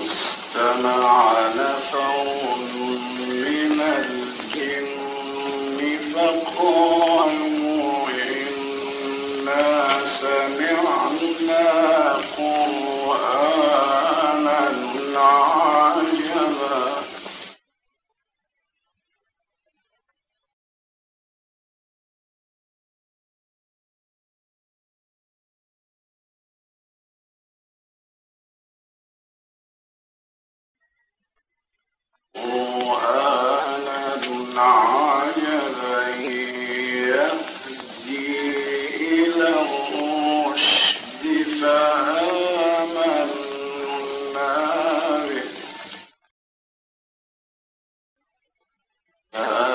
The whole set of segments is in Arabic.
استمع نفر من الجن. Uh-huh.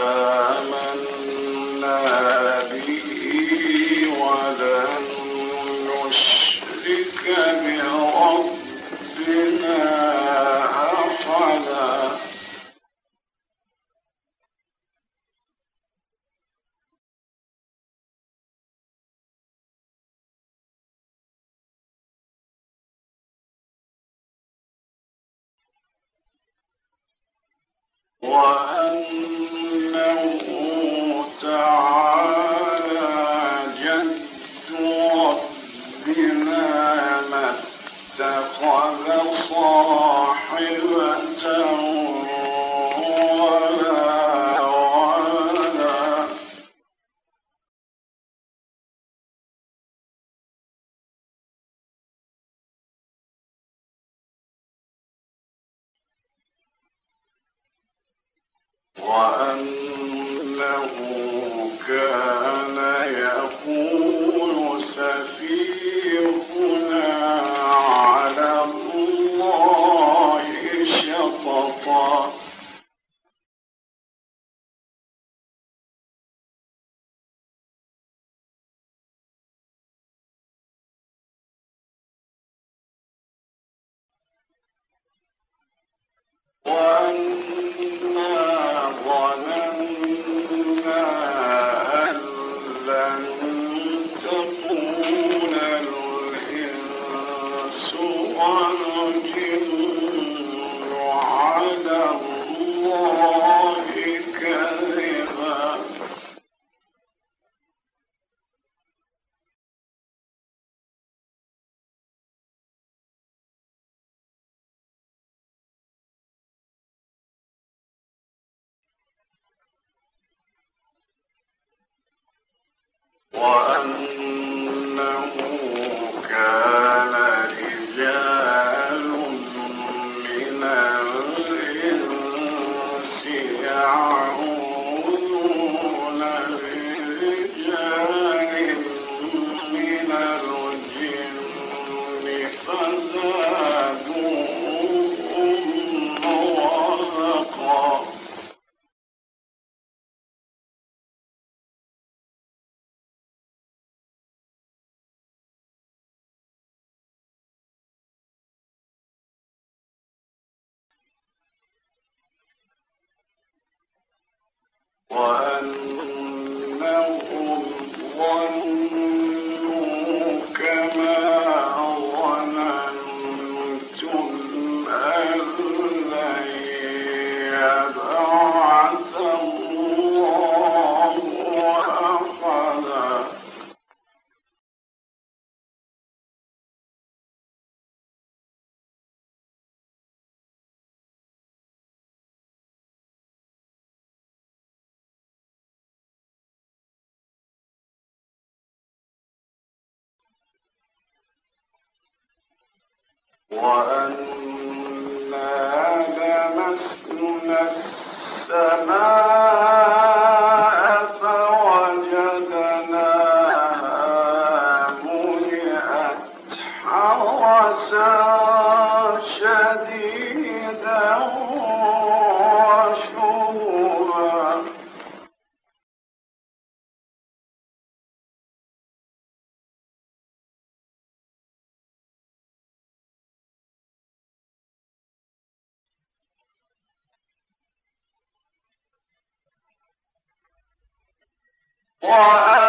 وأ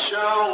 Show.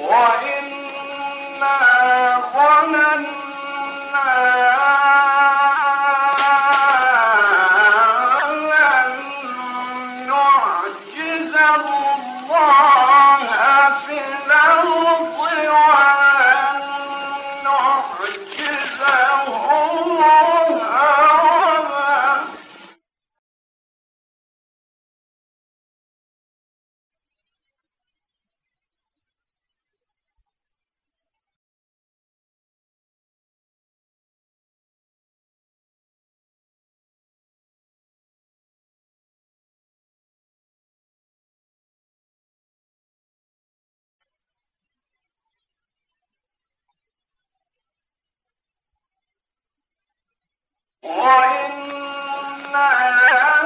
وإنا ظننا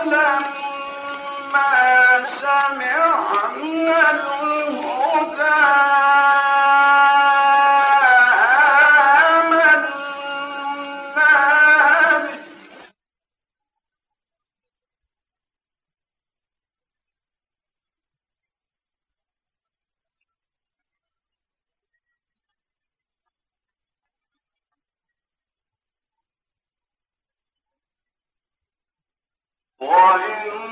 لما سمعنا الهدى وإنا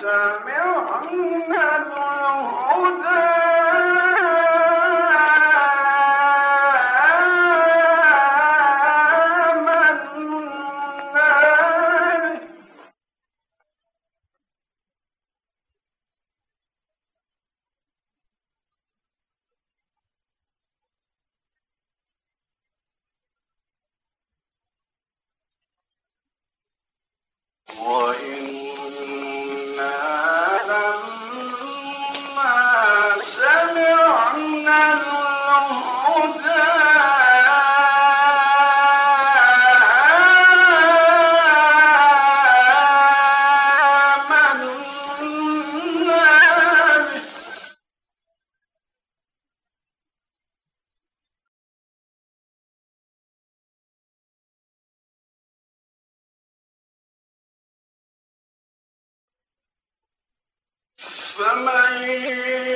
سمعنا فمن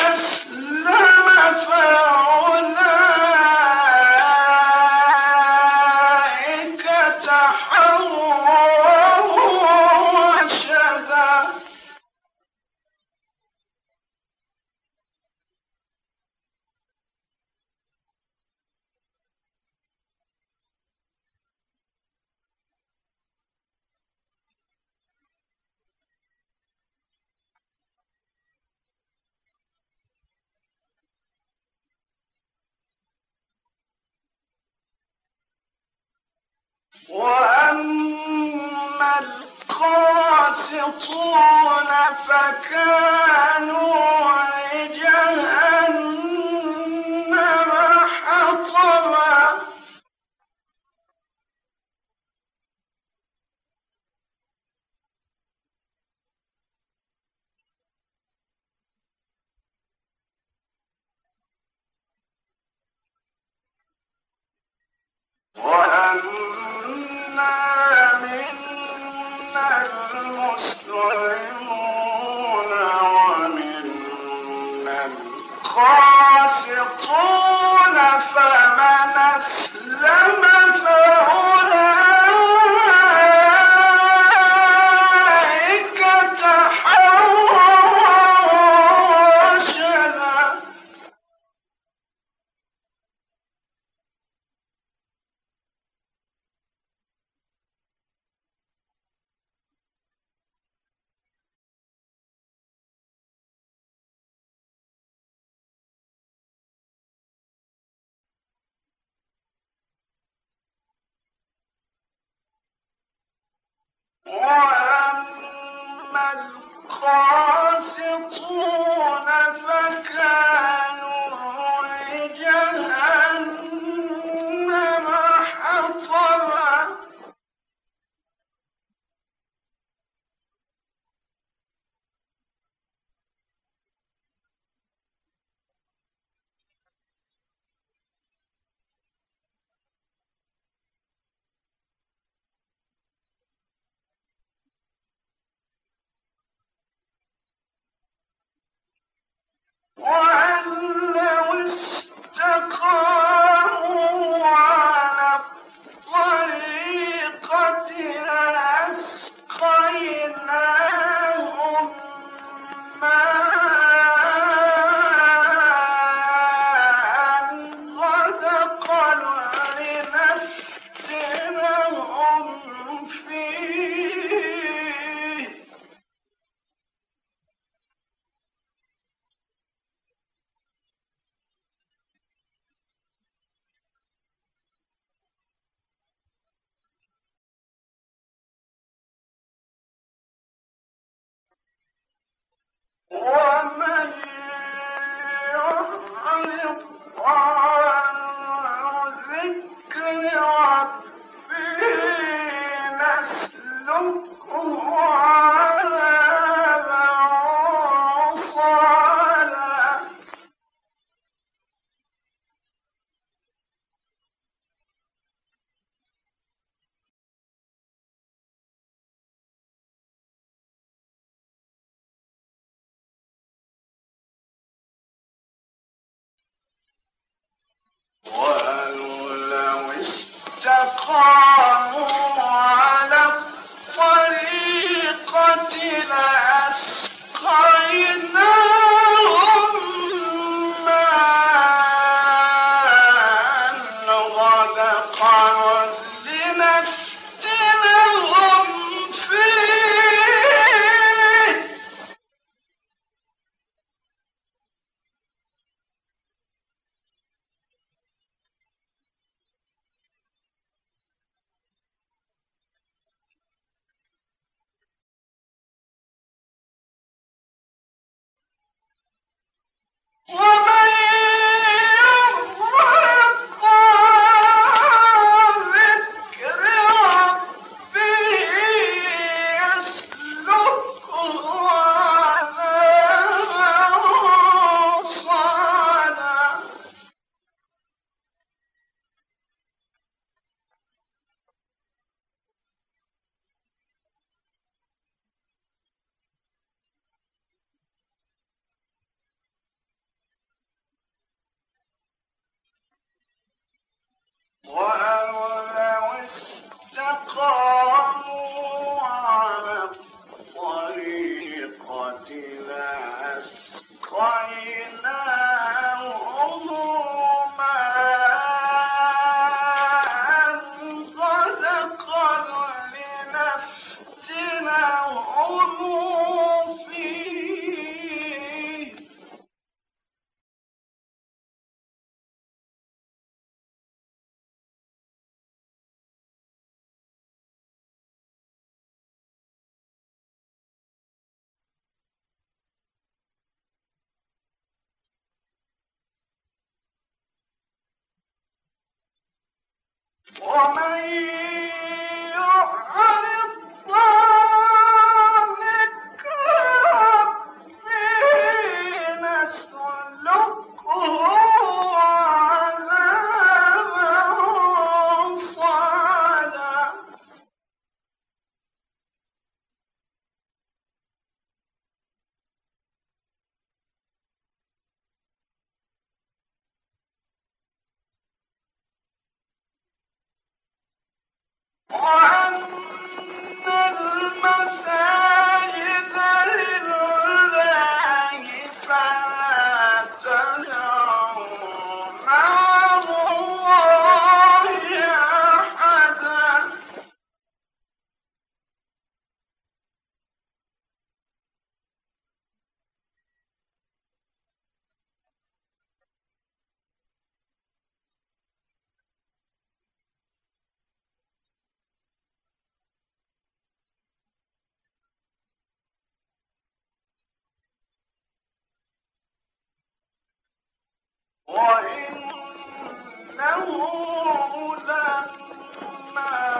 وأما القاسطون فكانوا القاسطون وأما القاسطون Oh. ومن يعرض وإنه لما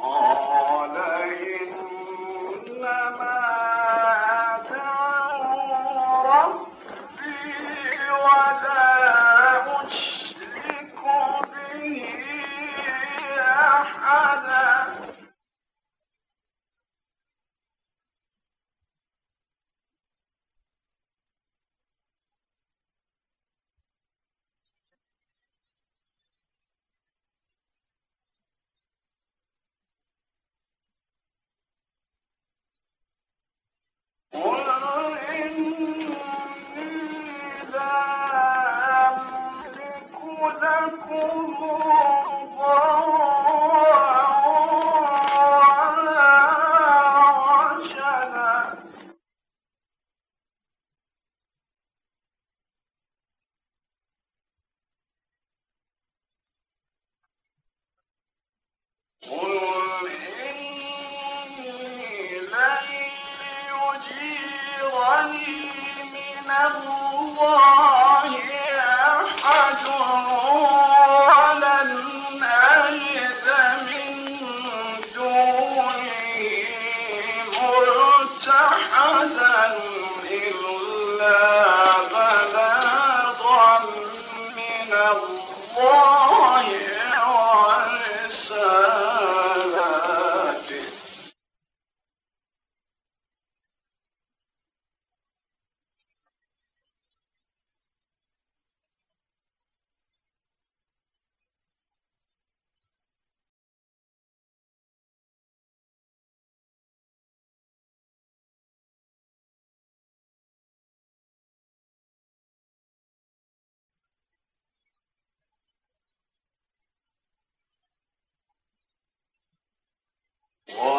Oh. الله أحد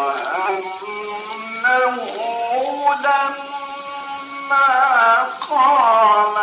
وأنه لما قال